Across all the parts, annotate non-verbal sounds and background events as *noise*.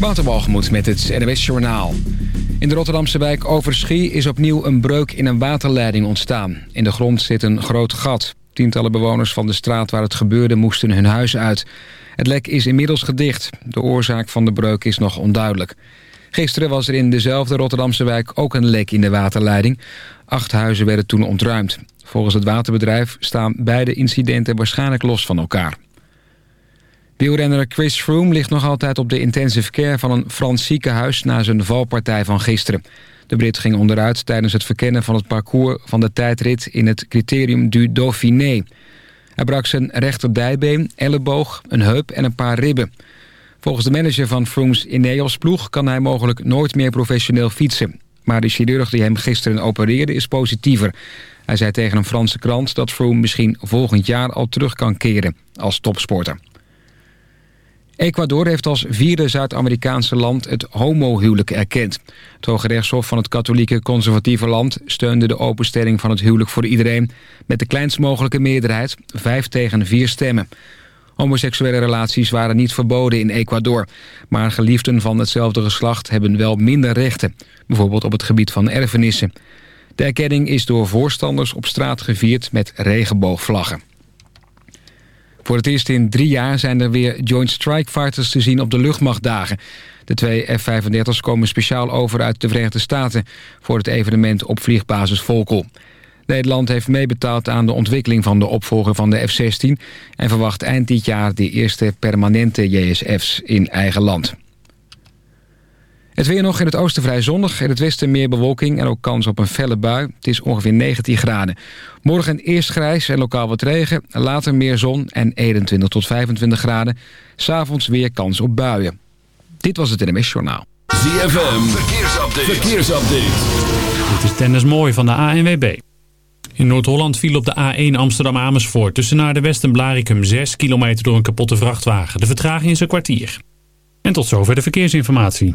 Waterbalgemoed met het NWS Journaal. In de Rotterdamse wijk Overschie is opnieuw een breuk in een waterleiding ontstaan. In de grond zit een groot gat. Tientallen bewoners van de straat waar het gebeurde moesten hun huis uit. Het lek is inmiddels gedicht. De oorzaak van de breuk is nog onduidelijk. Gisteren was er in dezelfde Rotterdamse wijk ook een lek in de waterleiding. Acht huizen werden toen ontruimd. Volgens het waterbedrijf staan beide incidenten waarschijnlijk los van elkaar. Wielrenner Chris Froome ligt nog altijd op de intensive care van een Frans ziekenhuis na zijn valpartij van gisteren. De Brit ging onderuit tijdens het verkennen van het parcours van de tijdrit in het criterium du Dauphiné. Hij brak zijn rechterdijbeen, elleboog, een heup en een paar ribben. Volgens de manager van Froome's Ineos-ploeg kan hij mogelijk nooit meer professioneel fietsen. Maar de chirurg die hem gisteren opereerde is positiever. Hij zei tegen een Franse krant dat Froome misschien volgend jaar al terug kan keren als topsporter. Ecuador heeft als vierde Zuid-Amerikaanse land het homohuwelijk erkend. Het Hoge Rechtshof van het katholieke conservatieve land steunde de openstelling van het huwelijk voor iedereen met de kleinst mogelijke meerderheid, vijf tegen vier stemmen. Homoseksuele relaties waren niet verboden in Ecuador, maar geliefden van hetzelfde geslacht hebben wel minder rechten, bijvoorbeeld op het gebied van erfenissen. De erkenning is door voorstanders op straat gevierd met regenboogvlaggen. Voor het eerst in drie jaar zijn er weer Joint Strike Fighters te zien op de luchtmachtdagen. De twee F-35's komen speciaal over uit de Verenigde Staten... voor het evenement op vliegbasis Volkel. Nederland heeft meebetaald aan de ontwikkeling van de opvolger van de F-16... en verwacht eind dit jaar de eerste permanente JSF's in eigen land. Het weer nog in het oosten vrij zonnig. In het westen meer bewolking en ook kans op een felle bui. Het is ongeveer 19 graden. Morgen eerst grijs en lokaal wat regen. Later meer zon en 21 tot 25 graden. S'avonds weer kans op buien. Dit was het NMS Journaal. ZFM, verkeersupdate. verkeersupdate. Dit is Dennis Mooi van de ANWB. In Noord-Holland viel op de A1 Amsterdam-Amersfoort... tussen naar de West en Blarikum 6 kilometer door een kapotte vrachtwagen. De vertraging is een kwartier. En tot zover de verkeersinformatie.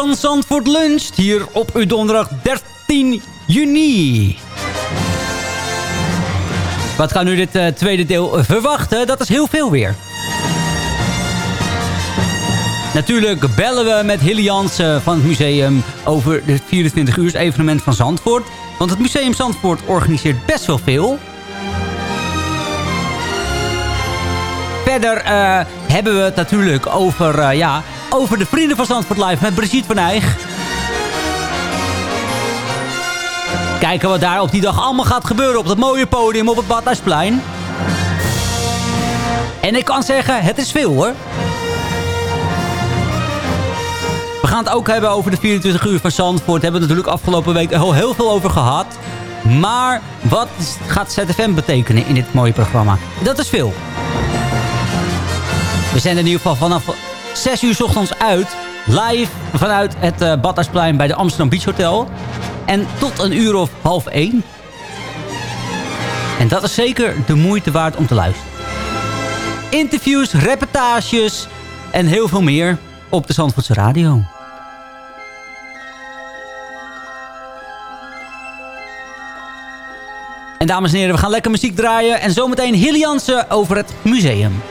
Van Zandvoort Lunch. Hier op uw donderdag 13 juni. Wat gaan u dit eh, tweede deel eh, verwachten? Dat is heel veel weer. Natuurlijk bellen we met Hilly Jansen van het museum over het 24 uur evenement van Zandvoort. Want het museum Zandvoort organiseert best wel veel. Verder eh, hebben we het natuurlijk over, ja, over de Vrienden van Zandvoort Live met Brigitte van Eijg. Kijken wat daar op die dag allemaal gaat gebeuren op dat mooie podium op het Badhuisplein. En ik kan zeggen, het is veel hoor. We gaan het ook hebben over de 24 uur van Zandvoort. Hebben we natuurlijk afgelopen week al heel veel over gehad. Maar wat gaat ZFM betekenen in dit mooie programma? Dat is veel. We zijn in ieder geval vanaf 6 uur ochtends uit. Live vanuit het uh, bij de Amsterdam Beach Hotel. En tot een uur of half 1. En dat is zeker de moeite waard om te luisteren. Interviews, reportages en heel veel meer op de Zandvoortse Radio. En dames en heren, we gaan lekker muziek draaien. En zometeen Hilly Jansen over het museum.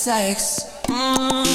Sex. Mm.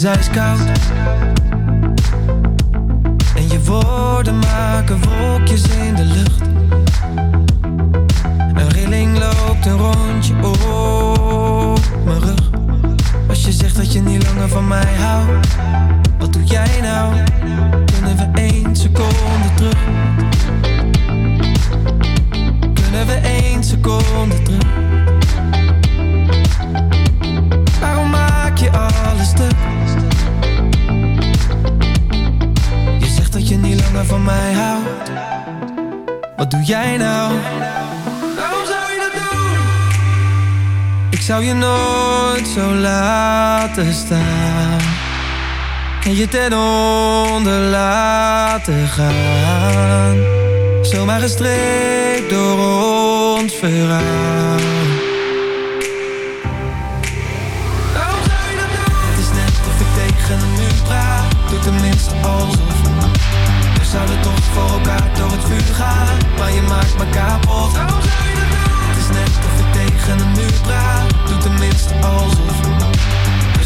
Is ijskoud En En je ten onder laten gaan. Zomaar gestreept door ons verhaal. Waarom zou je dat doen? Het is net of ik tegen een muur praat Doe tenminste alsof We zouden toch voor elkaar door het vuur gaan Maar je maakt me kapot Waarom zou je dat doen? Het is net of ik tegen een muur praat Doe tenminste alsof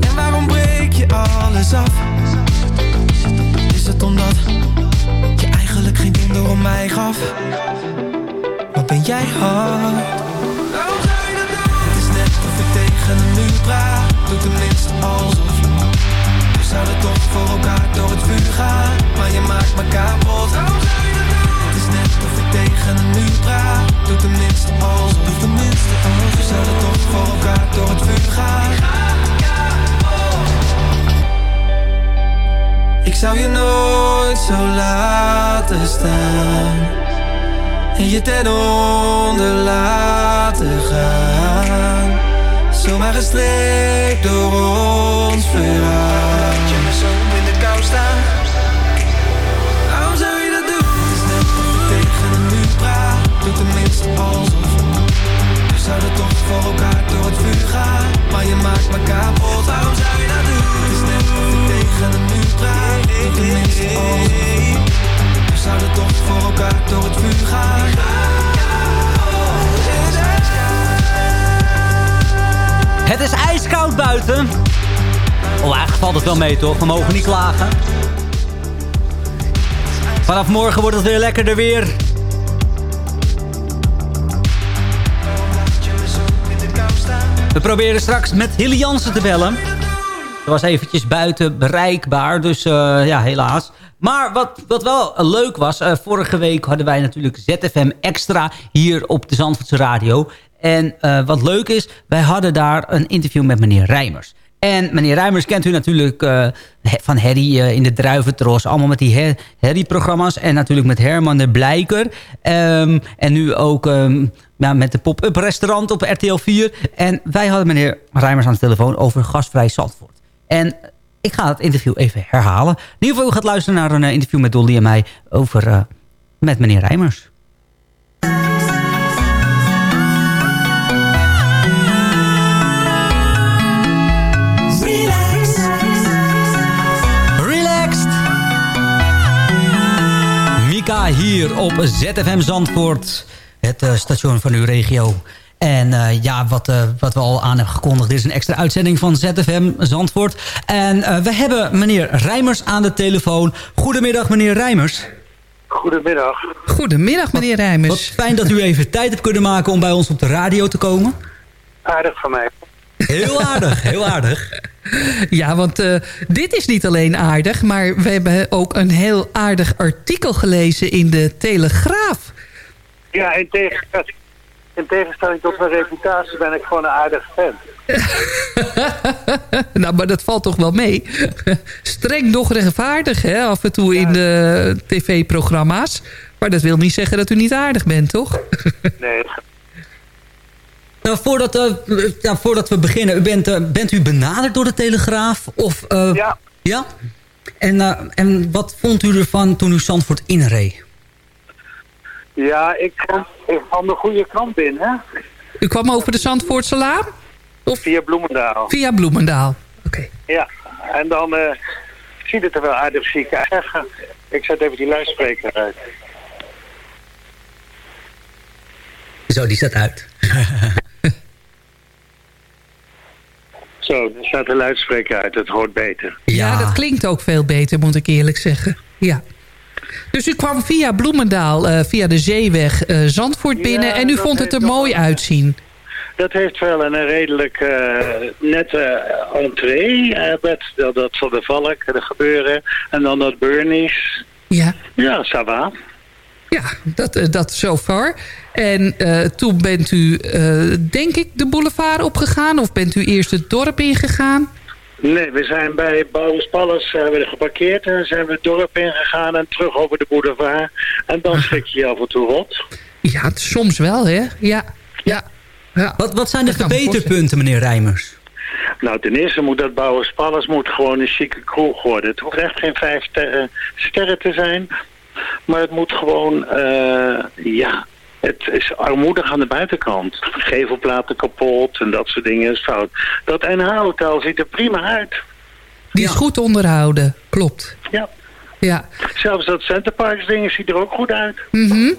En waarom breek je alles af? Is het omdat je eigenlijk geen donder om mij gaf? Wat ben jij hard? Het is net of ik tegen muur praat Doe tenminste alsof We zouden toch voor elkaar door het vuur gaan Maar je maakt me kapot tegen een muur praat Doe tenminste alsof Doe tenminste alsof We zouden toch voor elkaar door het vuur gaan Ik zou je nooit zo laten staan en je ten onder laten gaan. Zomaar gestreept door ons verhaal. Valt het wel mee toch? We mogen niet klagen. Vanaf morgen wordt het weer lekkerder weer. We proberen straks met Hilly Jansen te bellen. Ze was eventjes buiten bereikbaar, dus eh, ja, helaas. Maar wat, wat wel leuk was, eh, vorige week hadden wij natuurlijk ZFM Extra hier op de Zandvoortse Radio. En eh, wat leuk is, wij hadden daar een interview met meneer Rijmers. En meneer Rijmers kent u natuurlijk eh, van Harry eh, in de Druiventros. Allemaal met die Harry-programma's. En natuurlijk met Herman de Blijker. Ehm, en nu ook ehm, ja, met de pop-up restaurant op RTL 4. En wij hadden meneer Rijmers aan de telefoon over gasvrij Zandvoort. En ik ga het interview even herhalen. In ieder geval, u gaat luisteren naar een eh, interview met Dolly en mij... over met meneer Rijmers. Hier op ZFM Zandvoort. Het eh, station van uw regio. En eh, ja, wat, eh, wat we al aan hebben gekondigd... dit is een extra uitzending van ZFM Zandvoort. En eh, we hebben meneer Rijmers aan de telefoon. Goedemiddag, meneer Rijmers. Goedemiddag. Goedemiddag, meneer Rijmers. Wat fijn dat u even tijd hebt kunnen maken om bij ons op de radio te komen. Aardig van mij. Heel aardig, heel aardig. Ja, want eh, dit is niet alleen aardig... maar we hebben ook een heel aardig artikel gelezen in de Telegraaf. Ja, in tegenstelling tot mijn reputatie ben ik gewoon een aardig fan. *laughs* nou, maar dat valt toch wel mee. Streng nog rechtvaardig, hè, af en toe in de tv-programma's. Maar dat wil niet zeggen dat u niet aardig bent, toch? Nee, Nou, voordat, eh, ja, voordat we beginnen, u bent, eh, bent u benaderd door de Telegraaf? Of, eh, Ja. Ja? En, eh, en wat vond u ervan toen u Zandvoort inreed? ja ik, kwam- ik kwam de goede kant binnen, hè? U kwam over de Zandvoortse Laan? Of via Bloemendaal. via Bloemendaal? Ja, en dan eh, ziet het er wel aardig ziek uit. Ik zet even die luidspreker uit. Zo, die staat uit. *laughs* Zo, er staat de luidspreker uit. Het hoort beter. Ja. dat klinkt ook veel beter, moet ik eerlijk zeggen. Ja. Dus u kwam via Bloemendaal, eh, via de zeeweg, eh, Zandvoort binnen... Ja, en u dat vond het er mooi uitzien. Dat heeft wel een redelijk eh, nette entree. met dat, dat van de valk, de gebeuren. En dan dat Burnies. Ja. Ja, ça va. Ja, dat, dat zover. En eh, toen bent u, eh, denk ik, de boulevard opgegaan? Of bent u eerst het dorp ingegaan? Nee, we zijn bij Bouwers Palace hebben we geparkeerd. En zijn we het dorp ingegaan en terug over de boulevard. En dan schrik je je af en toe rot. Ja, soms wel, hè? Ja. ja. ja. Wat, wat zijn de verbeterpunten, meneer Rijmers? Nou, ten eerste moet dat Bouwers Palace moet gewoon een chique kroeg worden. Het hoeft echt geen vijf sterren, sterren te zijn. Maar het moet gewoon, eh, ja, het is armoedig aan de buitenkant. Gevelplaten kapot en dat soort dingen is fout. Dat NH-hotel ziet er prima uit. Die is goed onderhouden, klopt. Ja. Ja. Zelfs dat Centerparks ding ziet er ook goed uit. Mhm.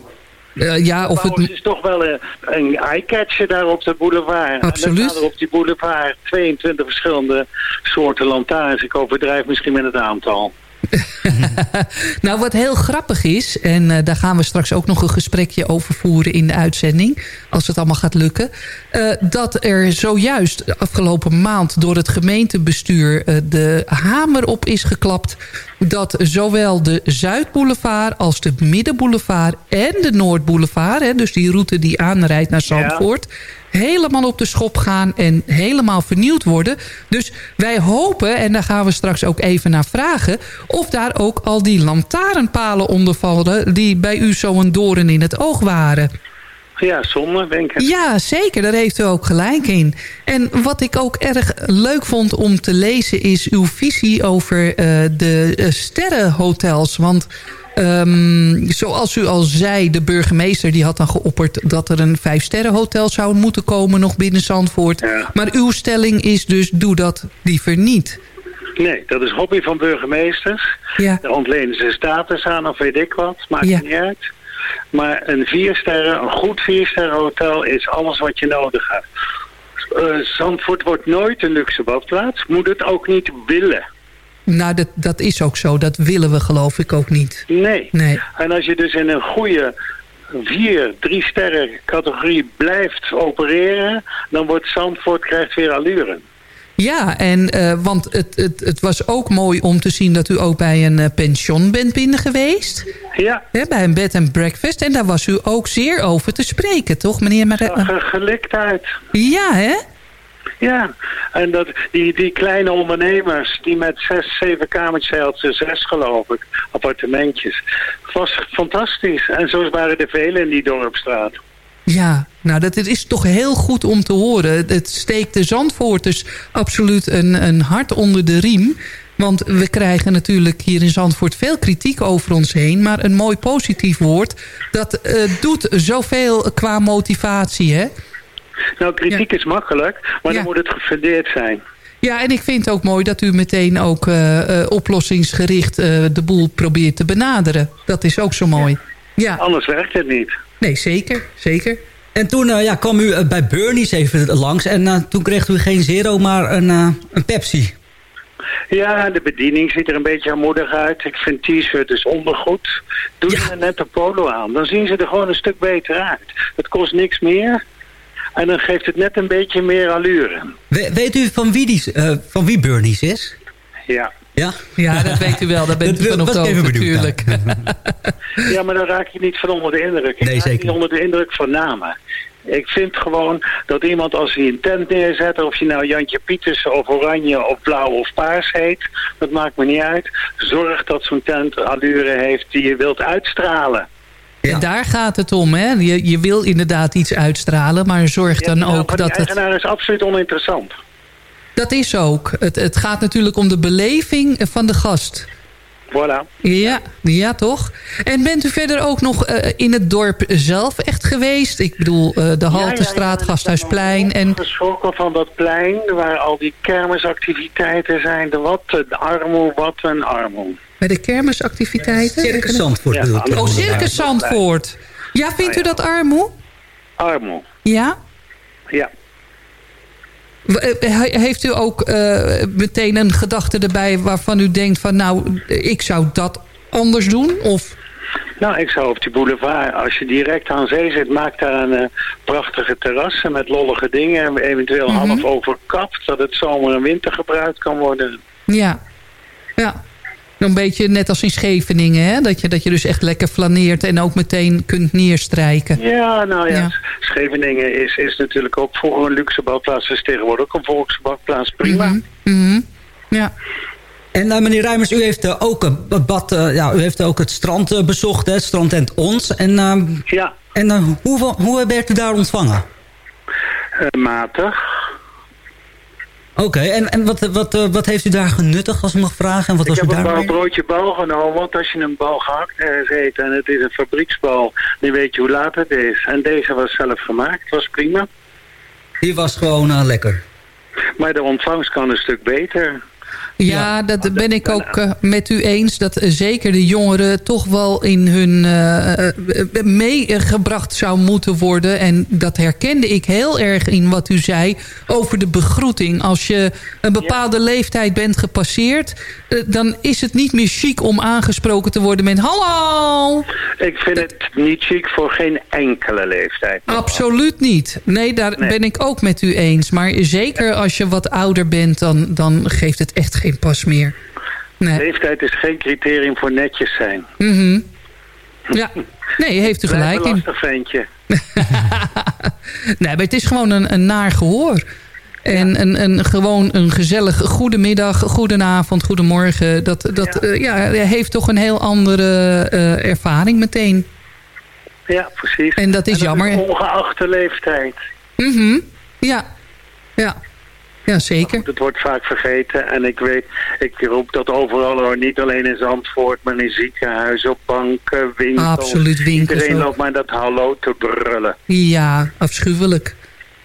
Eh, ja, of het... is toch wel een, een eye-catcher daar op de boulevard. Absoluut. En dan staan er op die boulevard 22 verschillende soorten lantaarns. Ik overdrijf misschien met het aantal. *laughs* nou, wat heel grappig is... en eh, daar gaan we straks ook nog een gesprekje over voeren in de uitzending... als het allemaal gaat lukken... eh, dat er zojuist de afgelopen maand door het gemeentebestuur... eh, de hamer op is geklapt... dat zowel de Zuidboulevard als de Middenboulevard en de Noordboulevard... Hè, dus die route die aanrijdt naar Zandvoort... helemaal op de schop gaan en helemaal vernieuwd worden. Dus wij hopen, en daar gaan we straks ook even naar vragen... of daar ook al die lantaarnpalen onder vallen... die bij u zo'n doorn in het oog waren. Ja, zonde, denk ik. Ja, zeker. Daar heeft u ook gelijk in. En wat ik ook erg leuk vond om te lezen... is uw visie over eh, de eh, sterrenhotels. Want ehm, zoals u al zei, de burgemeester die had dan geopperd... dat er een vijfsterrenhotel zou moeten komen nog binnen Zandvoort. Maar uw stelling is dus, doe dat liever niet. Nee, dat is hobby van burgemeesters. Ja. Daar ontlenen ze status aan of weet ik wat. Maakt Ja. niet uit. Maar een viersterren, een goed viersterren hotel is alles wat je nodig hebt. Eh, Zandvoort wordt nooit een luxe badplaats. Moet het ook niet willen. Nou, dat, dat is ook zo. Dat willen we geloof ik ook niet. Nee. Nee. En als je dus in een goede vier, drie sterren categorie blijft opereren... dan wordt Zandvoort krijgt weer allure. Ja, en, eh, want het, het, het was ook mooi om te zien dat u ook bij een eh, pension bent binnen geweest. Ja. Bij een bed and breakfast. En daar was u ook zeer over te spreken, toch meneer? Mar Ge- gelikt uit. ja, hè? Ja, en dat, die, die kleine ondernemers die met zes, zeven kamertjes hadden, zes geloof ik, appartementjes. Het was fantastisch. En zo waren er velen in die dorpstraat. Ja, nou dat is toch heel goed om te horen. Het steekt de Zandvoorters absoluut een, een hart onder de riem. Want we krijgen natuurlijk hier in Zandvoort veel kritiek over ons heen. Maar een mooi positief woord, dat eh, doet zoveel qua motivatie, hè? Nou, kritiek is makkelijk, maar dan moet het gefundeerd zijn. Ja, en ik vind het ook mooi dat u meteen ook eh, eh, oplossingsgericht eh, de boel probeert te benaderen. Dat is ook zo mooi. Ja. Anders werkt het niet. Nee, zeker. Zeker. En toen eh, ja, kwam u bij Bernie's even langs. En eh, toen kreeg u geen zero, maar een, eh, een Pepsi. Ja, de bediening ziet er een beetje armoedig uit. Ik vind t-shirt dus ondergoed. Doe er een nette polo aan. Dan zien ze er gewoon een stuk beter uit. Het kost niks meer. En dan geeft het net een beetje meer allure. We- weet u van wie, die, eh, van wie Bernie's is? Ja. Ja? Ja, dat *laughs* weet u wel. Daar bent Dat u van op de natuurlijk. *laughs* Ja, maar dan raak je niet van onder de indruk. Ik Nee, raak zeker. niet onder de indruk van namen. Ik vind gewoon dat iemand als hij een tent neerzet, of je nou Jantje Pieters of Oranje of Blauw of Paars heet, dat maakt me niet uit. Zorg dat zo'n tent allure heeft die je wilt uitstralen. En daar gaat het om, hè? Je, je wil inderdaad iets uitstralen, maar zorg dan nou, ook dat het... eigenaar is absoluut oninteressant. Dat is ook. Het, het gaat natuurlijk om de beleving van de gast. Voilà. Ja, ja, toch? En bent u verder ook nog eh, in het dorp zelf echt geweest? Ik bedoel, eh, de Haltestraat, Gasthuisplein en... geschrokken van dat plein waar al die kermisactiviteiten zijn. De wat een armoe, wat een armoe. Bij de kermisactiviteiten? Circus Zandvoort. Oh, Circus Zandvoort. Ja, vindt u dat armoe? Armoe, Ja? ja. Eh, he- Heeft u ook eh, meteen een gedachte erbij waarvan u denkt van... nou, ik zou dat anders doen? Of... Nou, ik zou op die boulevard, als je direct aan zee zit, maak daar een eh, prachtige terrassen met lollige dingen. En eventueel Mhm. half overkapt, dat het zomer en winter gebruikt kan worden. Ja, ja. Een beetje net als in Scheveningen, hè? Dat je, dat je dus echt lekker flaneert en ook meteen kunt neerstrijken. Ja, nou ja, Ja. Scheveningen is, is natuurlijk ook vroeger een luxe badplaats, is tegenwoordig ook een volksbadplaats. Prima. Mhm. Ja. En eh, meneer Rijmers, u heeft eh, ook een bad, eh, ja, u heeft ook het strand eh, bezocht, hè, het strandtent Ons. En, ehm, ja. En hoe, hoe werd u daar ontvangen? Matig. Oké, en, en wat, wat, eh, wat heeft u daar genuttigd, als ik mag vragen? En wat ik was heb een daar bal, broodje bal genomen, want als je een bal gehakt eet en het is een fabrieksbal, dan weet je hoe laat het is. En deze was zelf gemaakt, was prima. Die was gewoon eh, lekker. Maar de ontvangst kan een stuk beter. Ja, dat ben ik ook eh, met u eens. Dat eh, zeker de jongeren toch wel in hun eh, meegebracht zou moeten worden. En dat herkende ik heel erg in wat u zei over de begroeting. Als je een bepaalde leeftijd bent gepasseerd... dan is het niet meer chic om aangesproken te worden met... Hallo! Ik vind het niet chic voor geen enkele leeftijd. Absoluut niet. Nee, daar ben ik ook met u eens. Maar zeker als je wat ouder bent, dan, dan geeft het echt geen pas meer. Nee. Leeftijd is geen criterium voor netjes zijn. Mhm. Ja, nee, heeft u gelijk een lastig ventje. *laughs* Nee, maar het is gewoon een, een naar gehoor. En een, een, gewoon een gezellig goedemiddag, goedenavond, goedemorgen. Dat, dat eh, ja. heeft toch een heel andere eh, ervaring meteen. Ja, precies. En dat is jammer. ongeacht de leeftijd. Mhm. Ja, ja. Ja, zeker. Het wordt vaak vergeten en ik weet, ik roep dat overal hoor. Niet alleen in Zandvoort, maar in ziekenhuizen, op banken, winkels. Absoluut, winkels Iedereen loopt maar dat hallo te brullen. Ja, afschuwelijk.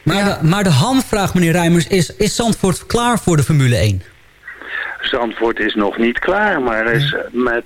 Maar, de, maar de hamvraag, meneer Rijmers, is, is Zandvoort klaar voor de Formule 1? Zandvoort is nog niet klaar, maar is met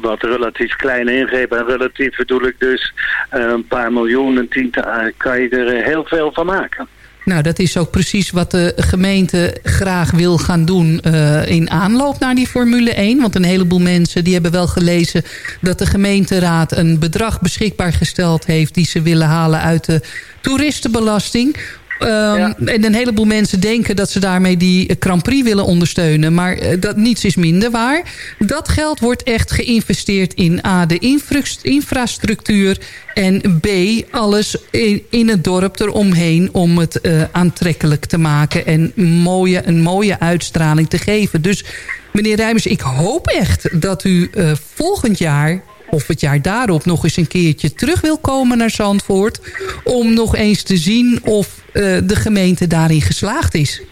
wat relatief kleine ingrepen, en relatief bedoel ik dus eh, een paar miljoen, een tiental, eh, kan je er heel veel van maken. Nou, dat is ook precies wat de gemeente graag wil gaan doen eh, in aanloop naar die Formule 1. Want een heleboel mensen die hebben wel gelezen dat de gemeenteraad een bedrag beschikbaar gesteld heeft... die ze willen halen uit de toeristenbelasting. Ehm, En een heleboel mensen denken dat ze daarmee die Grand Prix willen ondersteunen. Maar eh, dat, niets is minder waar. Dat geld wordt echt geïnvesteerd in A, de infra- infrastructuur... en B, alles in, in het dorp eromheen om het eh, aantrekkelijk te maken... en mooie, een mooie uitstraling te geven. Dus meneer Rijmers, ik hoop echt dat u eh, volgend jaar of het jaar daarop nog eens een keertje terug wil komen naar Zandvoort... om nog eens te zien of eh, de gemeente daarin geslaagd is.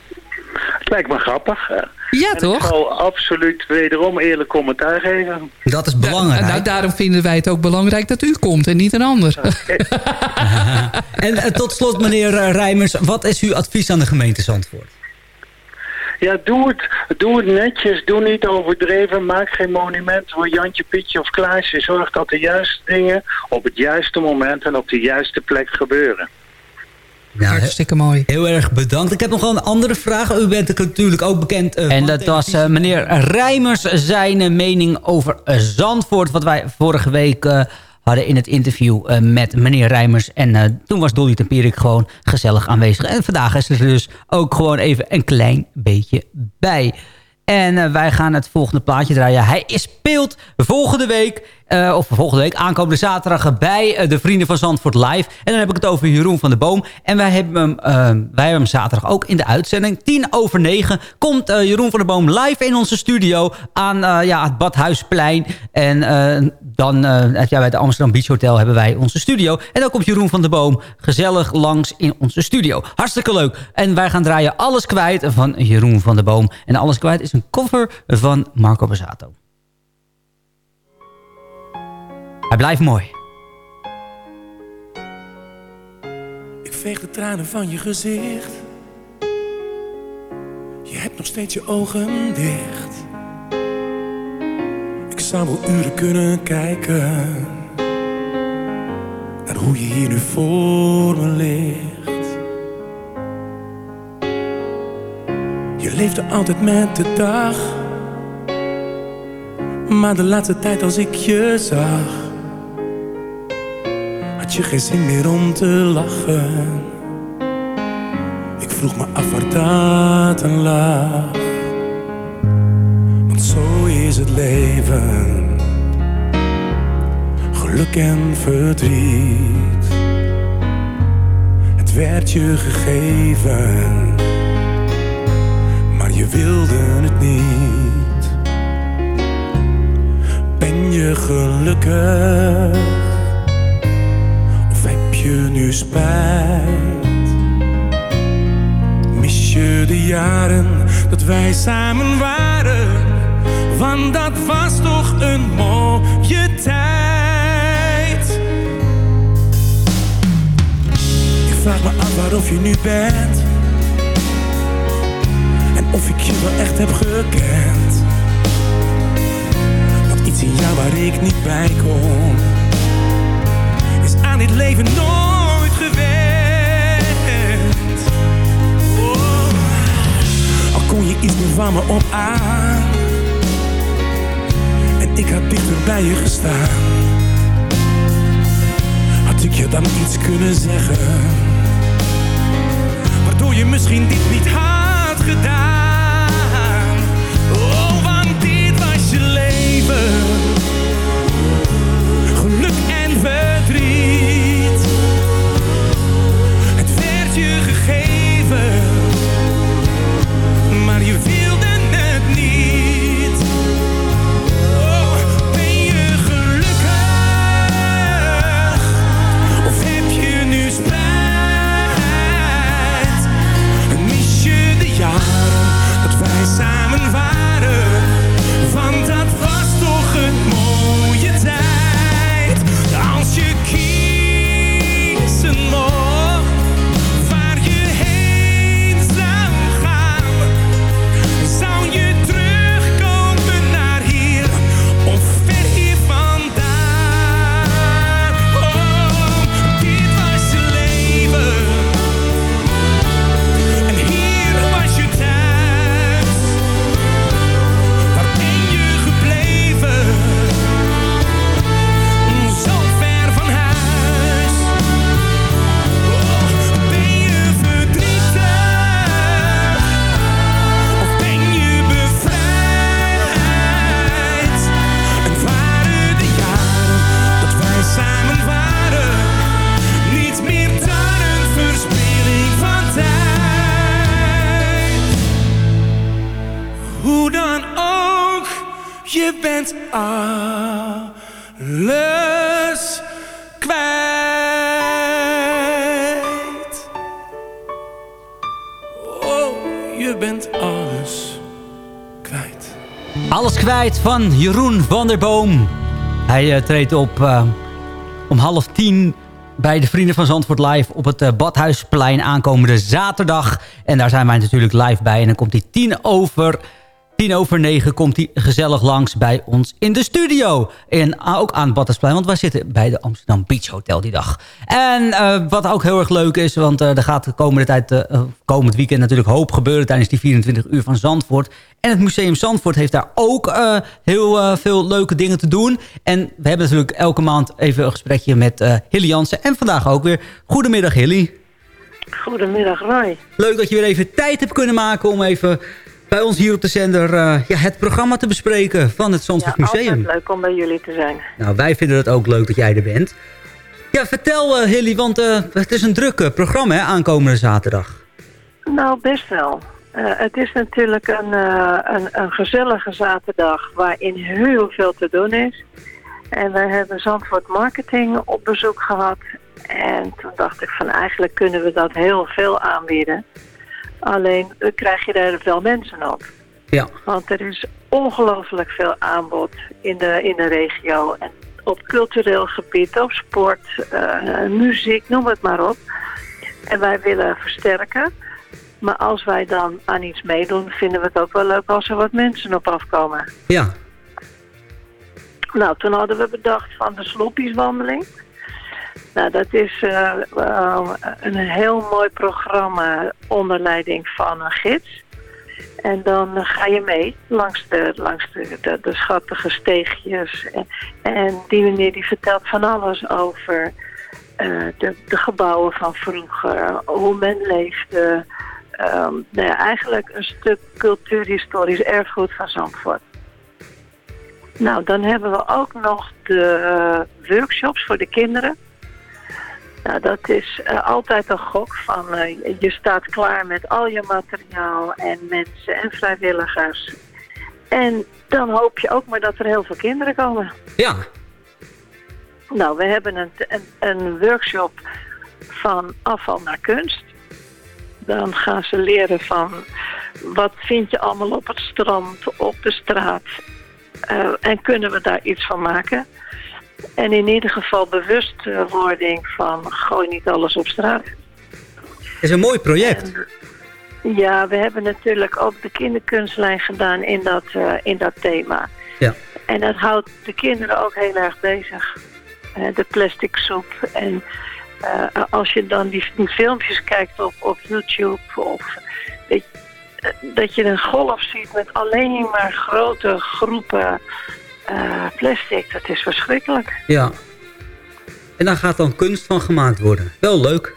Het lijkt me grappig. Ja, en toch? ik zal absoluut wederom eerlijk commentaar geven. Dat is belangrijk. nou, daarom vinden wij het ook belangrijk dat u komt en niet een ander. *laughs* En eh, tot slot, meneer eh, Rijmers, wat is uw advies aan de gemeente Zandvoort? Ja, doe het, doe het netjes, doe niet overdreven, maak geen monument voor Jantje, Pietje of Klaasje. Zorg dat de juiste dingen op het juiste moment en op de juiste plek gebeuren. Hartstikke mooi. Heel erg bedankt. Ik heb nog wel een andere vraag. U bent natuurlijk ook bekend... eh, En dat was eh, meneer Rijmers zijn mening over eh, Zandvoort... wat wij vorige week eh, hadden in het interview eh, met meneer Rijmers. En eh, toen was Dolly Tempierik gewoon gezellig aanwezig. En vandaag is er dus ook gewoon even een klein beetje bij. En eh, wij gaan het volgende plaatje draaien. Hij speelt volgende week, eh, of volgende week, aankomende zaterdag... bij eh, de Vrienden van Zandvoort Live. En dan heb ik het over Jeroen van der Boom. En wij hebben hem, eh, wij hebben hem zaterdag ook in de uitzending. 10 over 9 komt Jeroen van der Boom live in onze studio... aan ja, het Badhuisplein. En dan ja, bij de Amsterdam Beach Hotel hebben wij onze studio. En dan komt Jeroen van der Boom gezellig langs in onze studio. Hartstikke leuk. En wij gaan draaien Alles Kwijt van Jeroen van der Boom. En Alles Kwijt is een cover van Marco Bazzato. Hij blijft mooi. Ik veeg de tranen van je gezicht. Je hebt nog steeds je ogen dicht. Ik zou wel uren kunnen kijken naar hoe je hier nu voor me ligt. Je leefde altijd met de dag, maar de laatste tijd als ik je zag had je geen zin meer om te lachen. Ik vroeg me af waar dat aan lag. Want zo is het leven. Geluk en verdriet. Het werd je gegeven. Maar je wilde het niet. Ben je gelukkig? Je nu spijt? Mis je de jaren dat wij samen waren? Want dat was toch een mooie tijd. Ik vraag me af waarof je nu bent. En of ik je wel echt heb gekend. Want iets in jou waar ik niet bij aan dit leven nooit gewend. Oh, al kon je iets meer van me op aan. En ik had dichter bij je gestaan. Had ik je dan iets kunnen zeggen. Waardoor je misschien dit niet had gedaan. Van Jeroen van der Boom. Hij eh, treedt op eh, om half tien bij de Vrienden van Zandvoort live op het eh, Badhuisplein aankomende zaterdag. En daar zijn wij natuurlijk live bij. En dan komt hij tien over, tien over negen komt hij gezellig langs bij ons in de studio. En ah, ook aan het Badhuisplein, want wij zitten bij de Amsterdam Beach Hotel die dag. En eh, wat ook heel erg leuk is, want eh, er gaat de komende tijd, eh, komend weekend natuurlijk hoop gebeuren tijdens die 24 uur van Zandvoort. En het Museum Zandvoort heeft daar ook heel veel leuke dingen te doen. En we hebben natuurlijk elke maand even een gesprekje met Hilly Jansen. En vandaag ook weer. Goedemiddag Hilly. Goedemiddag Roy. Leuk dat je weer even tijd hebt kunnen maken om even bij ons hier op de zender eh, ja, het programma te bespreken van het Zandvoort ja, Museum. altijd leuk om bij jullie te zijn. Nou, wij vinden het ook leuk dat jij er bent. Ja, vertel eh, Hilly, want eh, het is een druk programma hè, aankomende zaterdag. Nou, best wel. Het is natuurlijk een, een, een gezellige zaterdag waarin heel veel te doen is. En we hebben Zandvoort Marketing op bezoek gehad. En toen dacht ik van eigenlijk kunnen we dat heel veel aanbieden. Alleen krijg je daar wel mensen op. Ja. Want er is ongelooflijk veel aanbod in de, in de regio. En op cultureel gebied, op sport, eh, muziek, noem het maar op. En wij willen versterken. Maar als wij dan aan iets meedoen, vinden we het ook wel leuk als er wat mensen op afkomen. Ja. Nou, toen hadden we bedacht van de sloppieswandeling. Nou, dat is eh, eh, een heel mooi programma onder leiding van een gids. En dan ga je mee langs de, langs de, de, schattige steegjes. En, die meneer die vertelt van alles over eh, de, de gebouwen van vroeger, hoe men leefde. Ehm, nou ja, eigenlijk een stuk cultuurhistorisch erfgoed van Zandvoort. Nou, dan hebben we ook nog de workshops voor de kinderen. Nou, dat is eh, altijd een gok van eh, je staat klaar met al je materiaal en mensen en vrijwilligers. En dan hoop je ook maar dat er heel veel kinderen komen. Ja. Nou, we hebben een, een, een workshop van afval naar kunst. Dan gaan ze leren van wat vind je allemaal op het strand, op de straat. Eh, en kunnen we daar iets van maken? En in ieder geval bewustwording van gooi niet alles op straat. Het is een mooi project. Ja, we hebben natuurlijk ook de kinderkunstlijn gedaan in dat, eh, in dat thema. Ja. En dat houdt de kinderen ook heel erg bezig. De plastic soep. En eh, als je dan die, die filmpjes kijkt op, op YouTube... Of, weet je, eh, dat je een golf ziet met alleen maar grote groepen eh, plastic. Dat is verschrikkelijk. Ja. En daar gaat dan kunst van gemaakt worden. Wel leuk.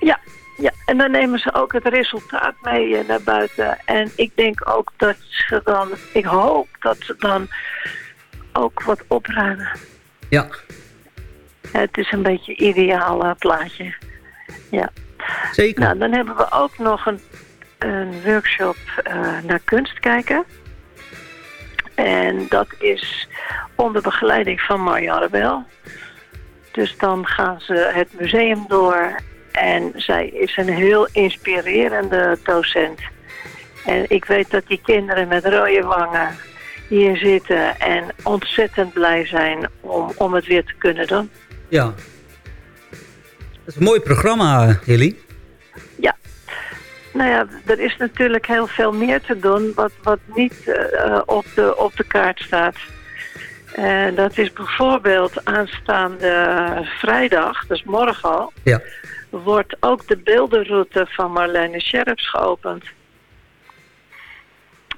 Ja, ja, en dan nemen ze ook het resultaat mee eh, naar buiten. En ik denk ook dat ze dan, ik hoop dat ze dan ook wat opruimen. Ja. Het is een beetje een ideaal eh, plaatje. Ja. Zeker. Nou, dan hebben we ook nog een, een workshop naar kunst kijken. En dat is onder begeleiding van Marja Rebel. Dus dan gaan ze het museum door. En zij is een heel inspirerende docent. En ik weet dat die kinderen met rode wangen hier zitten en ontzettend blij zijn om, om het weer te kunnen doen. Ja. Dat is een mooi programma, Hilly. Nou ja, er is natuurlijk heel veel meer te doen wat, wat niet eh, op, de, op de kaart staat. En dat is bijvoorbeeld aanstaande vrijdag, dus morgen al, Ja. wordt ook de beeldenroute van Marlene Scherps geopend.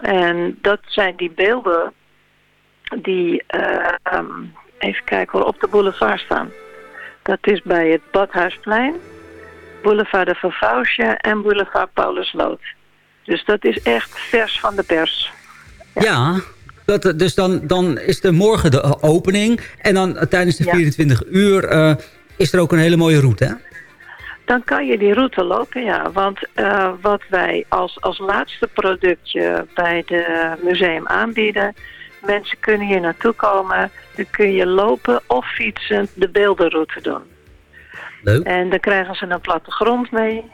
En dat zijn die beelden die, eh, ehm, even kijken hoor, op de boulevard staan. Dat is bij het Badhuisplein, Boulevard de Vervausje en Boulevard Paulusloot. Dus dat is echt vers van de pers. Ja. Dat, dus dan, dan is er morgen de opening. En dan eh, tijdens de 24 uur eh, is er ook een hele mooie route, hè? Dan kan je die route lopen, ja. Want eh, wat wij als, als laatste productje bij de museum aanbieden... mensen kunnen hier naartoe komen, dan kun je lopen of fietsen de beeldenroute doen. Leuk. En dan krijgen ze een plattegrond mee.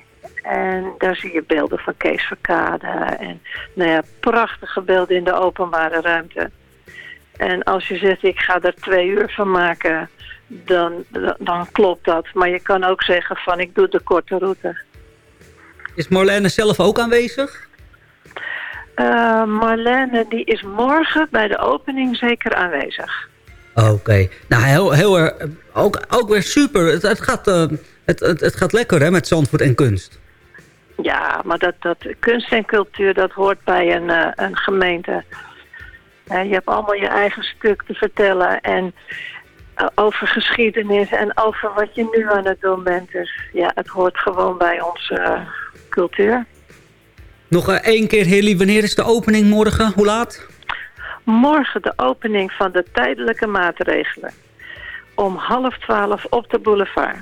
En daar zie je beelden van Kees Verkade. En nou ja, prachtige beelden in de openbare ruimte. En als je zegt, ik ga er twee uur van maken, dan, dan, klopt dat. Maar je kan ook zeggen van, ik doe de korte route. Is Marlene zelf ook aanwezig? Eh, Marlene, die is morgen bij de opening zeker aanwezig. Oké. Nou, heel, heel erg. Ook, ook weer super. Het, het, gaat, eh, het, het, het gaat lekker, hè, met Zandvoort en kunst. Ja, maar dat, dat kunst en cultuur, dat hoort bij een, eh, een gemeente. Je hebt allemaal je eigen stuk te vertellen. En eh, over geschiedenis en over wat je nu aan het doen bent. Dus ja, het hoort gewoon bij onze cultuur. Nog één keer, Hilly. Wanneer is de opening morgen? Hoe laat? Morgen de opening van de tijdelijke maatregelen. Om half twaalf op de boulevard.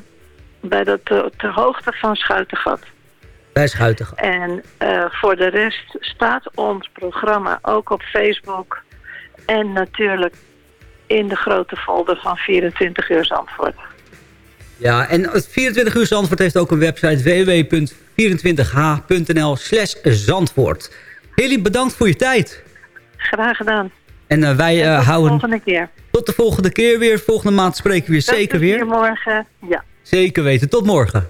Bij de te, ter hoogte van Schuitengat. Bij Schuiten. En eh, voor de rest staat ons programma ook op Facebook. En natuurlijk in de grote folder van 24 uur Zandvoort. Ja, en het 24 uur Zandvoort heeft ook een website www.24h.nl slash Zandvoort. Hilly, bedankt voor je tijd. Graag gedaan. En eh, wij eh, Tot de houden... volgende keer. Tot de volgende keer weer. Volgende maand spreken we weer Tot zeker weer. morgen. Ja. Zeker weten. Tot morgen.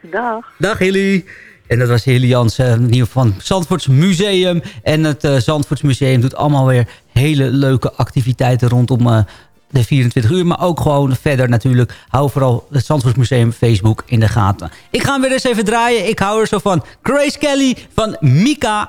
Dag. Dag Hilly. En dat was Hilly Jansen, in ieder van het Zandvoorts Museum. En het uh, Zandvoorts Museum doet allemaal weer hele leuke activiteiten rondom uh, de 24 uur. Maar ook gewoon verder natuurlijk. Hou vooral het Zandvoorts Museum Facebook in de gaten. Ik ga hem weer eens even draaien. Ik hou er zo van. Grace Kelly van Mika.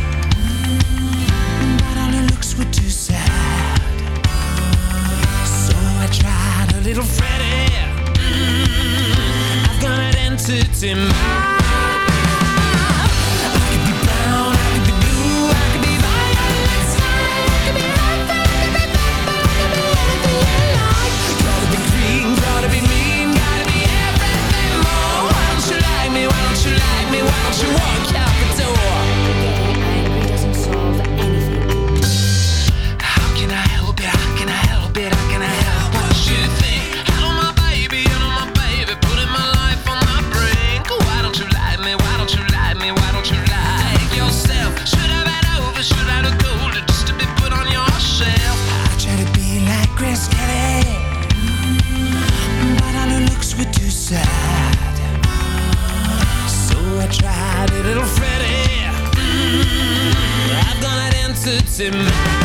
little Freddie. Mm, I've got an entity mind. Done it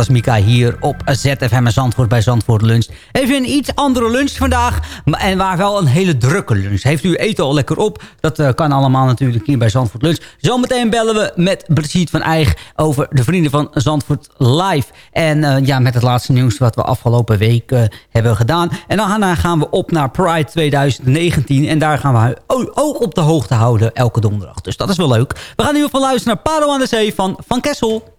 was Mika hier op ZFM Zandvoort bij Zandvoort Lunch. Even een iets andere lunch vandaag. En waar wel een hele drukke lunch. Heeft u eten al lekker op? Dat uh, kan allemaal natuurlijk hier bij Zandvoort Lunch. Zometeen bellen we met Brigitte van Eijk over de vrienden van Zandvoort Live. En uh, ja, met het laatste nieuws wat we afgelopen week uh, hebben gedaan. En dan gaan we op naar Pride 2019. En daar gaan we ook op de hoogte houden elke donderdag. Dus dat is wel leuk. We gaan nu van luisteren naar Paro aan de Zee van Van Kessel.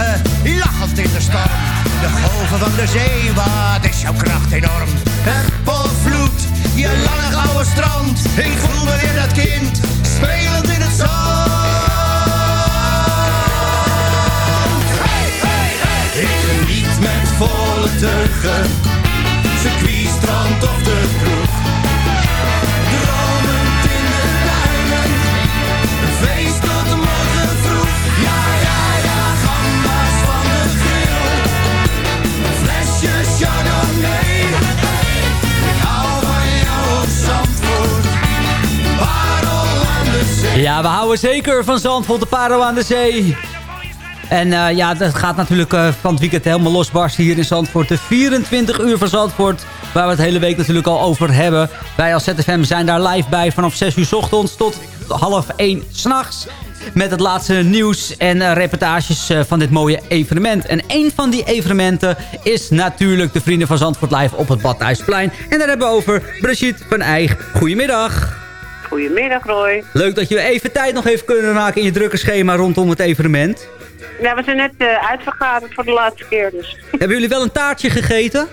zorgen, lachend in de storm. De golven van de zee, wat is jouw kracht enorm. Het volvloed, je lange gouden strand. Ik voel me weer dat kind, spelend in het zand. Hey, hey. Ik geniet met volle teugen, circuit, strand of de kroeg. Ja, we houden zeker van Zandvoort, de Paro aan de zee. En eh, ja, dat gaat natuurlijk eh, van het weekend helemaal losbarsten hier in Zandvoort. De 24 uur van Zandvoort, waar we het hele week natuurlijk al over hebben. Wij als ZFM zijn daar live bij vanaf 6 uur ochtends tot half 1 s'nachts. Met het laatste nieuws en eh, reportages van dit mooie evenement. En een van die evenementen is natuurlijk de Vrienden van Zandvoort live op het Badhuisplein. En daar hebben we over Brigitte van Eijk. Goedemiddag. Goedemiddag Roy. Leuk dat je even tijd nog even kunnen maken in je drukke schema rondom het evenement. Ja, we zijn net uh, uitvergaderd voor de laatste keer dus. *laughs* Hebben jullie wel een taartje gegeten?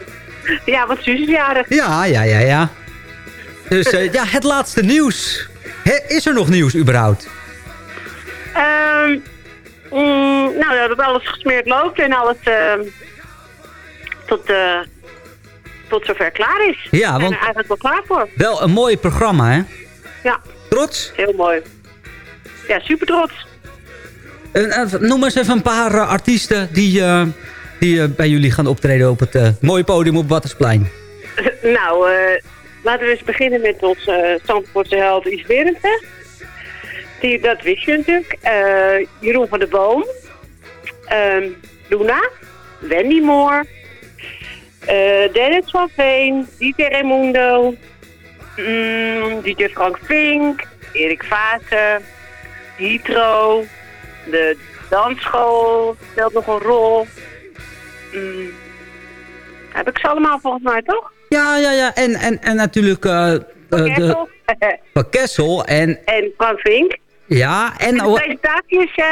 Ja, want Suus is jarig. Ja, ja, ja, ja. Dus eh, ja, het laatste nieuws. Is er nog nieuws überhaupt? Ehm, mm, nou, dat alles gesmeerd loopt en alles ehm, tot, eh, tot zover klaar is. Ja, We want- zijn er eigenlijk wel klaar voor. Wel een mooi programma, hè? Ja. Trots? Heel mooi. Ja, super trots. En, eh, noem eens even een paar eh, artiesten die, eh, die bij jullie gaan optreden op het mooie podium op Wattersplein. *laughs* nou, laten we eens beginnen met onze Zandvoortse held Yves Berendsen. Die, dat wist je natuurlijk. Jeroen van der Boom. ehm, Luna. Wendy Moore. Dennis van Veen. DJ Raimundo. Mm, DJ Frank Vink. Erik Vaassen. Hitro. De dansschool speelt nog een rol. Mm, heb ik ze allemaal volgens mij, toch? Ja, ja, ja. En, en, en natuurlijk eh, eh, de, Kessel. *laughs* van Kessel. En en Frank Vink. ja, en, En de presentatie is eh,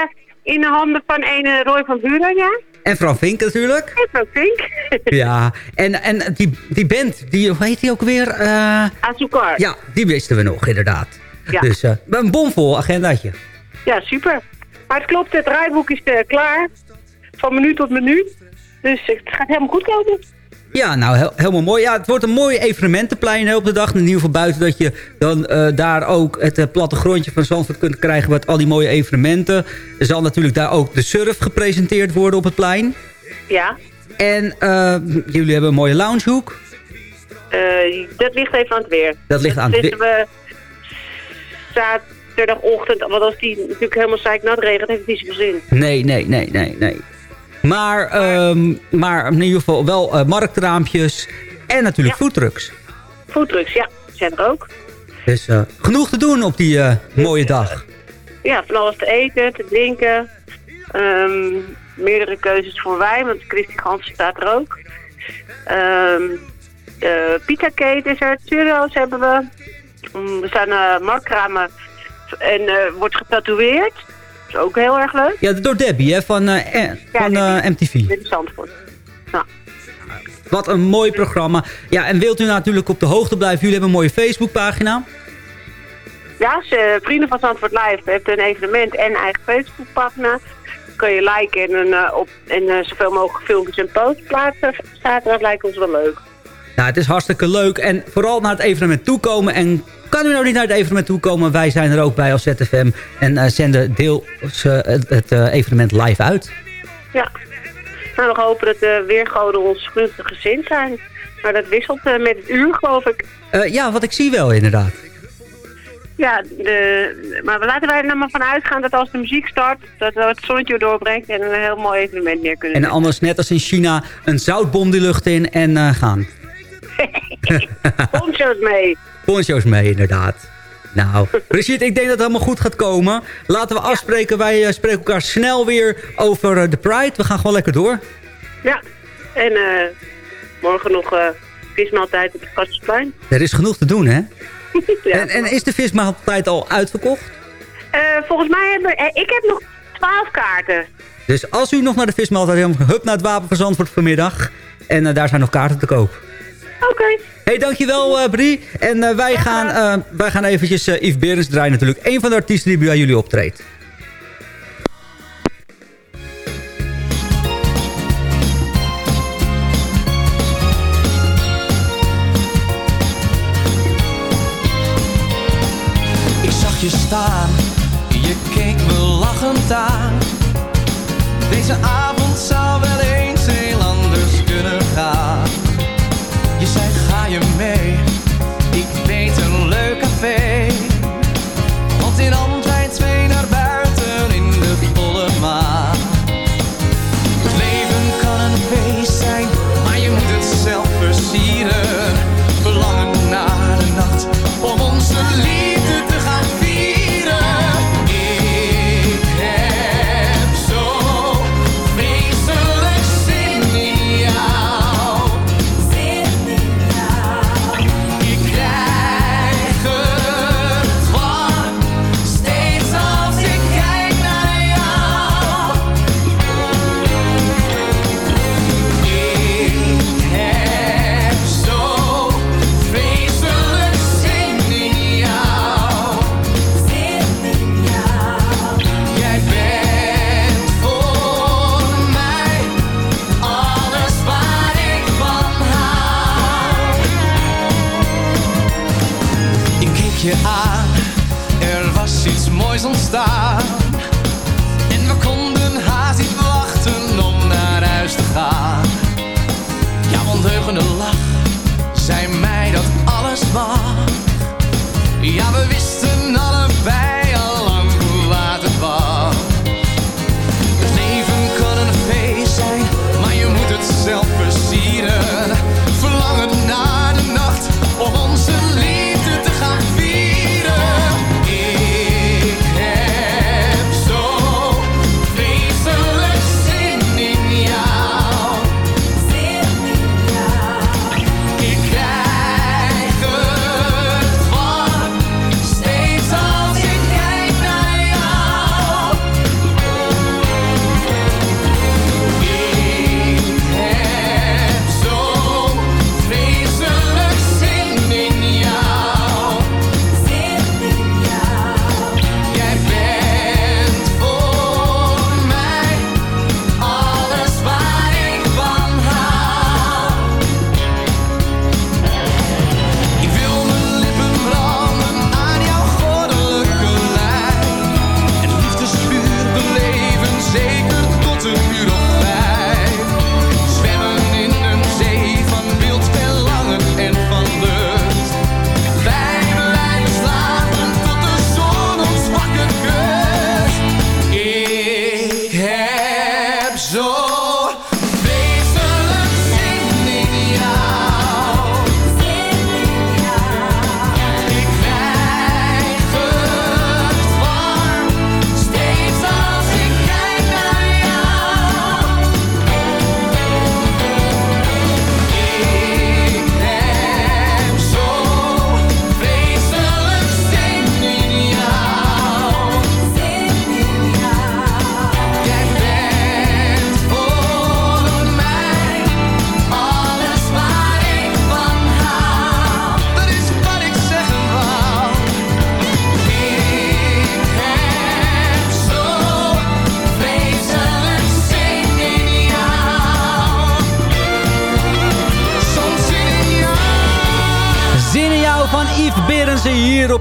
in de handen van een Roy van Buren, ja? En Fran Vink natuurlijk. En Frank Vink. *laughs* Ja, en, en die, die band, die, hoe heet die ook weer? Azukar. ja, die wisten we nog, inderdaad. Ja. Dus eh, een bomvol agendaatje. Ja, super. Maar het klopt, het draaiboek is eh, klaar. Van minuut tot minuut. Dus het gaat helemaal goed komen. Ja, nou, helemaal mooi. Ja, het wordt een mooi evenementenplein hè, op de dag. In ieder geval buiten dat je dan eh, daar ook het eh, plattegrondje van Zandvoort kunt krijgen... met al die mooie evenementen. Er zal natuurlijk daar ook de surf gepresenteerd worden op het plein. Ja. En eh, jullie hebben een mooie loungehoek. Eh, dat ligt even aan het weer. Dat ligt aan het Zitten we zaterdagochtend, want als die natuurlijk helemaal zeiknat regent, heeft het niet zoveel zin. Nee, nee, nee, nee, nee. Maar, ehm, maar in ieder geval wel eh, marktraampjes en natuurlijk foodtrucks. Foodtrucks, ja, zijn er ook. Dus eh, genoeg te doen op die eh, mooie dag. Ja, van alles te eten, te drinken. Ehm, meerdere keuzes voor wijn, want Christy Gans staat er ook. Pizza cake is er, churros hebben we. Mm, er staan uh, markramen en wordt getatoeëerd. Dat is ook heel erg leuk. Ja, door Debbie hè, van, eh, van eh, MTV. Dit is Zandvoort. Nou. Wat een mooi programma. Ja, en wilt u natuurlijk op de hoogte blijven? Jullie hebben een mooie Facebookpagina. Ja, ze, Vrienden van Zandvoort Live heeft een evenement en eigen Facebookpagina. Kun je liken en, uh, op, en uh, zoveel mogelijk filmpjes en posts plaatsen. Zaterdag lijkt ons wel leuk. Nou, het is hartstikke leuk. En vooral naar het evenement toekomen. En kan u nou niet naar het evenement toekomen? Wij zijn er ook bij als ZFM. En uh, zenden deels het, het evenement live uit. Ja. Nou, we hopen dat de weergoden ons gunstig gezind zijn. Maar dat wisselt eh, met het uur, geloof ik. Eh, ja, wat ik zie wel inderdaad. Ja, de, maar laten wij er nou maar van uitgaan dat als de muziek start... dat we het zonnetje doorbrengt en een heel mooi evenement neer kunnen En anders net als in China een zoutbom die lucht in en eh, gaan. *laughs* Poncho's mee. Poncho's mee, inderdaad. Nou, *laughs* Brigitte, ik denk dat het helemaal goed gaat komen. Laten we afspreken. Wij eh, spreken elkaar snel weer over eh, de Pride. We gaan gewoon lekker door. Ja, en eh, morgen nog vismaaltijd op het Kastsplein. Er is genoeg te doen, hè? *laughs* ja. En, en is de vismaaltijd al uitverkocht? Volgens mij hebben ik heb nog 12 kaarten. Dus als u nog naar de vismaaltijd wil, hup naar het Wapen van vanmiddag. En daar zijn nog kaarten te koop. Oké. hey, dankjewel eh Brie. En eh, wij, gaan, eh, wij gaan eventjes eh, Yves Berens draaien natuurlijk. Een van de artiesten die bij jullie optreedt. Ik zag je staan, je keek me lachend aan. Deze avond zou wel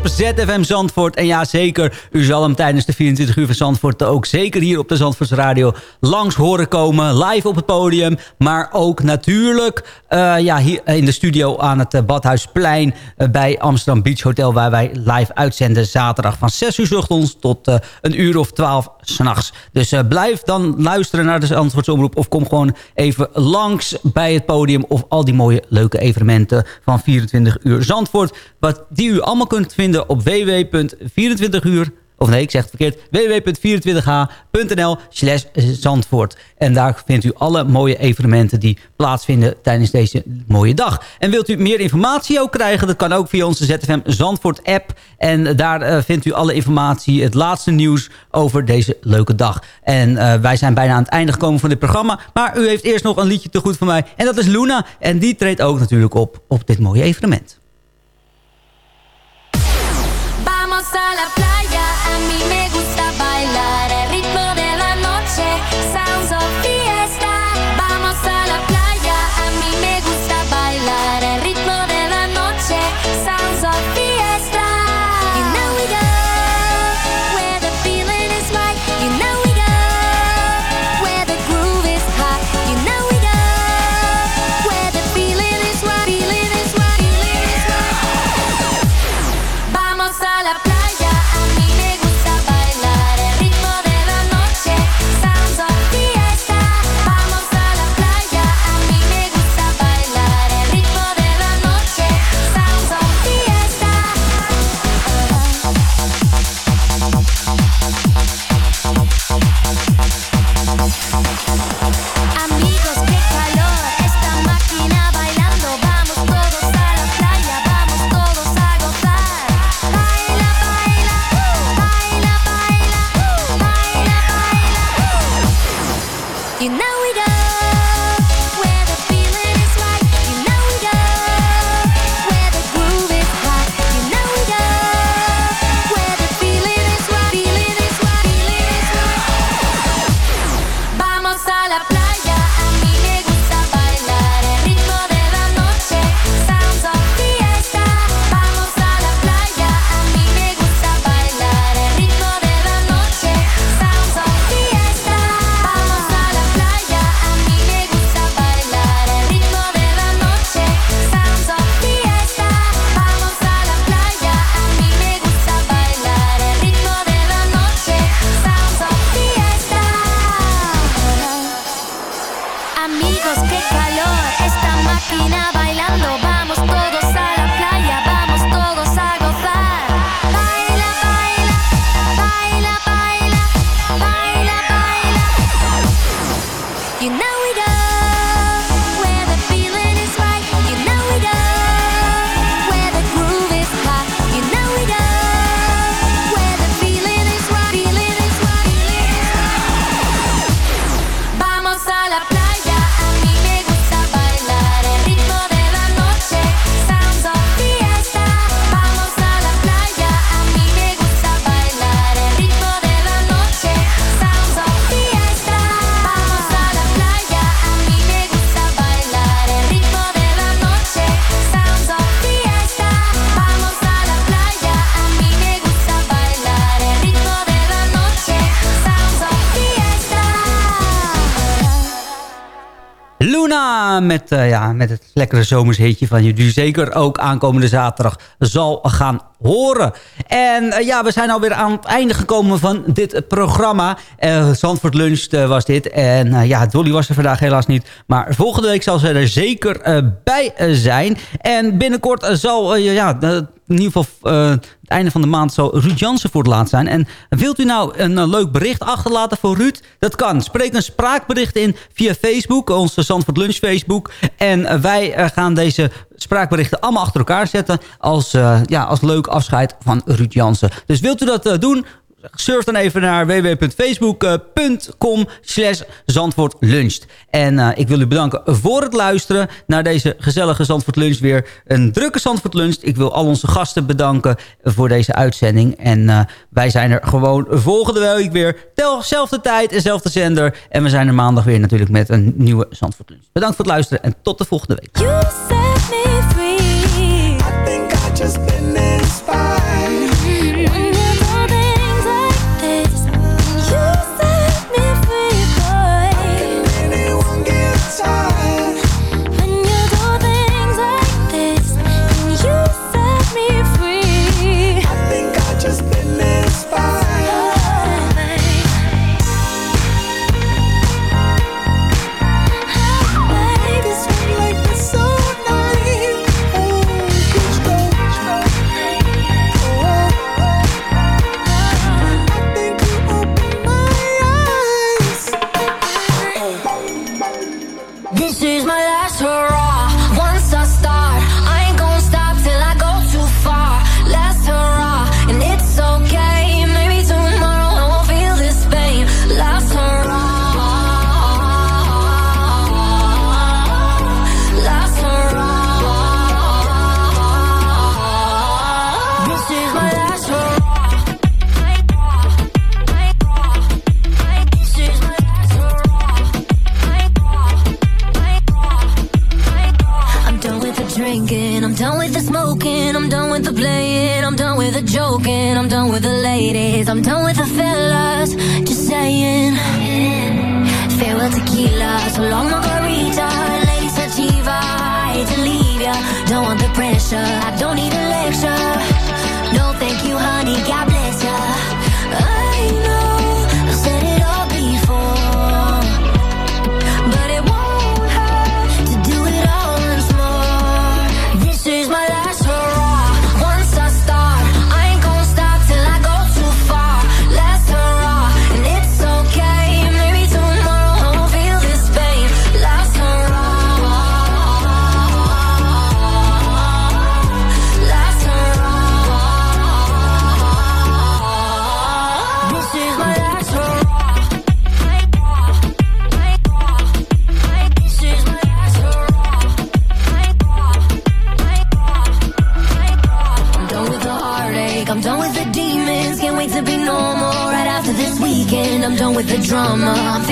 ZFM Zandvoort. En ja, zeker, u zal hem tijdens de 24 uur van Zandvoort... ook zeker hier op de Zandvoorts Radio langs horen komen. Live op het podium, maar ook natuurlijk eh, ja, hier in de studio aan het eh, Badhuisplein... eh, bij Amsterdam Beach Hotel... waar wij live uitzenden zaterdag van 6 uur ochtends... tot een uur of 12 s'nachts. Dus blijf dan luisteren naar de Zandvoortse Omroep... of kom gewoon even langs bij het podium... of al die mooie leuke evenementen van 24 uur Zandvoort... Wat, die u allemaal kunt vinden op www.24 uur... Of nee, ik zeg het verkeerd. www.24h.nl slash Zandvoort. En daar vindt u alle mooie evenementen die plaatsvinden tijdens deze mooie dag. En wilt u meer informatie ook krijgen? Dat kan ook via onze ZFM Zandvoort app. En daar eh, vindt u alle informatie, het laatste nieuws over deze leuke dag. En eh, wij zijn bijna aan het einde gekomen van dit programma. Maar u heeft eerst nog een liedje te goed van mij. En dat is Luna. En die treedt ook natuurlijk op op dit mooie evenement. Me met, eh, ja, met het lekkere zomershitje van je... die zeker ook aankomende zaterdag zal gaan horen. En eh, ja, we zijn alweer aan het einde gekomen van dit programma. Eh Zandvoort Lunch was dit. En ja, Dolly was er vandaag helaas niet. Maar volgende week zal ze er zeker bij zijn. En binnenkort zal, ja, in ieder geval eh, het einde van de maand zal Ruud Jansen voor het laatst zijn. En wilt u nou een eh, leuk bericht achterlaten voor Ruud? Dat kan. Spreek een spraakbericht in via Facebook, onze Zandvoort Lunch Facebook. En eh, wij gaan deze spraakberichten allemaal achter elkaar zetten... als, ja, als leuk afscheid van Ruud Jansen. Dus wilt u dat doen... Surf dan even naar www.facebook.com slash Zandvoort Luncht. En eh, ik wil u bedanken voor het luisteren naar deze gezellige Zandvoort Lunch weer. Een drukke Zandvoort Lunch. Ik wil al onze gasten bedanken voor deze uitzending. En eh, wij zijn er gewoon volgende week weer. Telzelfde tijd, dezelfde zender. En we zijn er maandag weer natuurlijk met een nieuwe Zandvoort Lunch. Bedankt voor het luisteren en tot de volgende week. You set me free. I think done with the playing, I'm done with the joking, I'm done with the ladies, I'm done with the fellas. Just saying, farewell tequila, so long margarita, Ladies, sativa, I hate to leave ya. Don't want the pressure, I don't need a lecture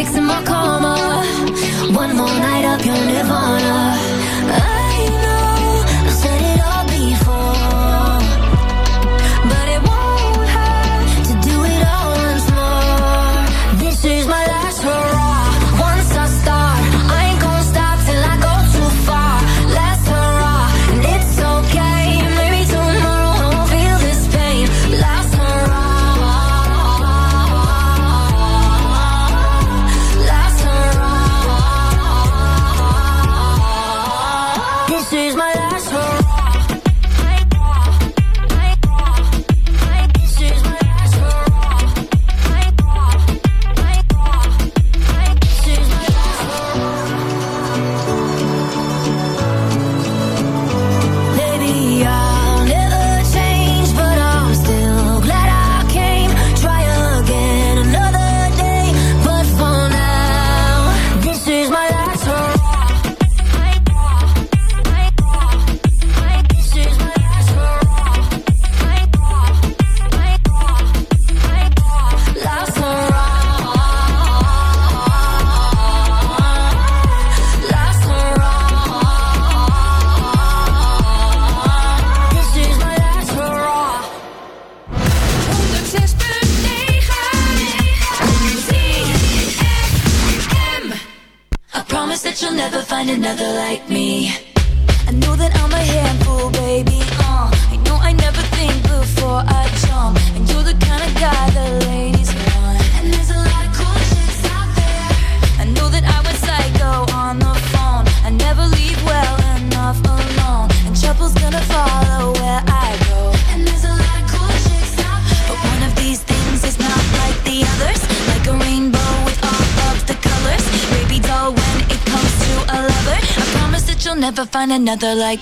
fixing my karma. One more night of your nirvana. another like